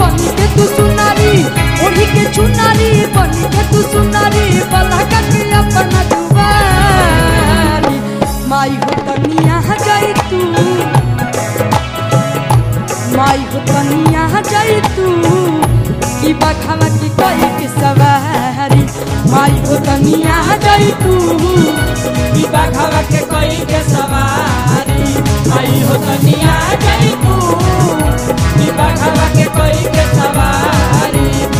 बन के तू सुनारी ओढ़ी के चुनारी बन के तू सुनारी बलका के अपना दुआरी माई हो तनिया जाई तू, माई हो तनिया जाई तू, ई बखवा की कोई के सवारी। माई हो तनिया जाई तू कि बाघवा के कोई के सवारी। आई हो तनिया जाई तू। कि के कोई के सवारी।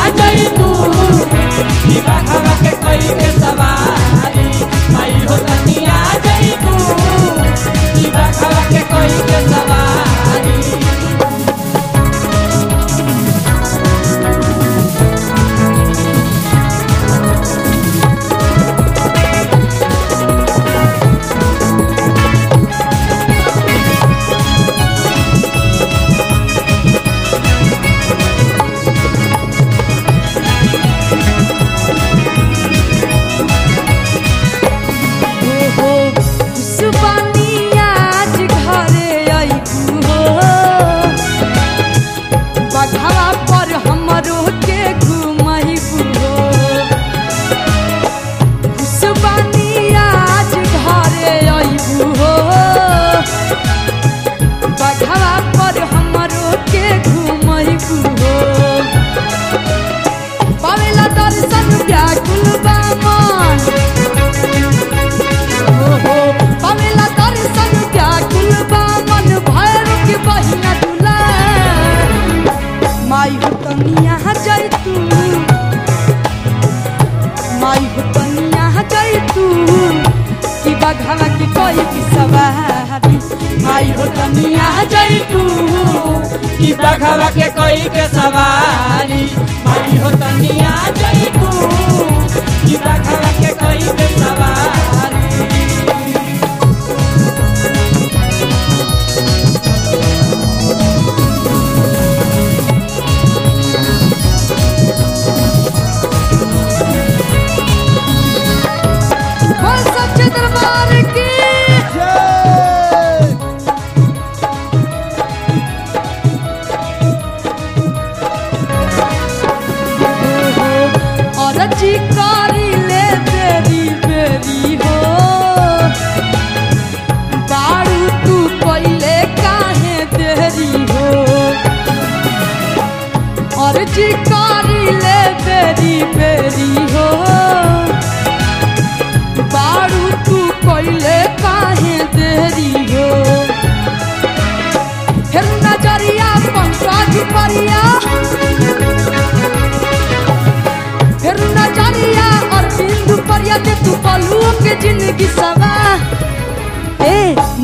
तनिया जाई तू। कि बाघवा के कोई के सवारी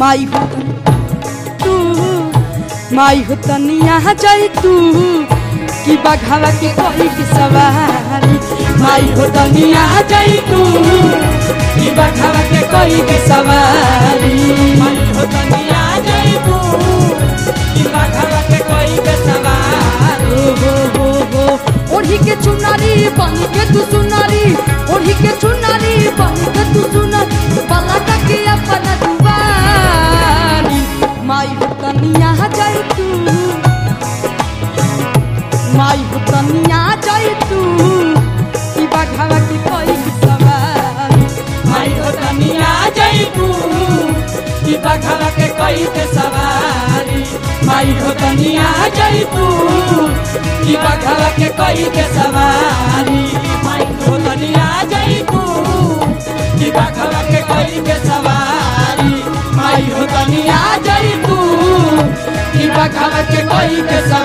माई हो तू। माई हो तनिया जाई तू। कि बघावा के कोई की सवारी। माई हो तनिया जाई तू। कि बाघवा के कोई के सवारी। आई हो तनिया जाई तू। कि बाघवा के कोई के सवारी। हो हो हो ओढ़ी के चुनारी, बन के तू सुनारी। ओढ़ी के माई हो तनिया जाई तू की बखला के कई के सवारी। माई हो तनिया जाई तू की बखला के कई के सवारी। माई हो तनिया जाई तू की बखला के कई के सवारी।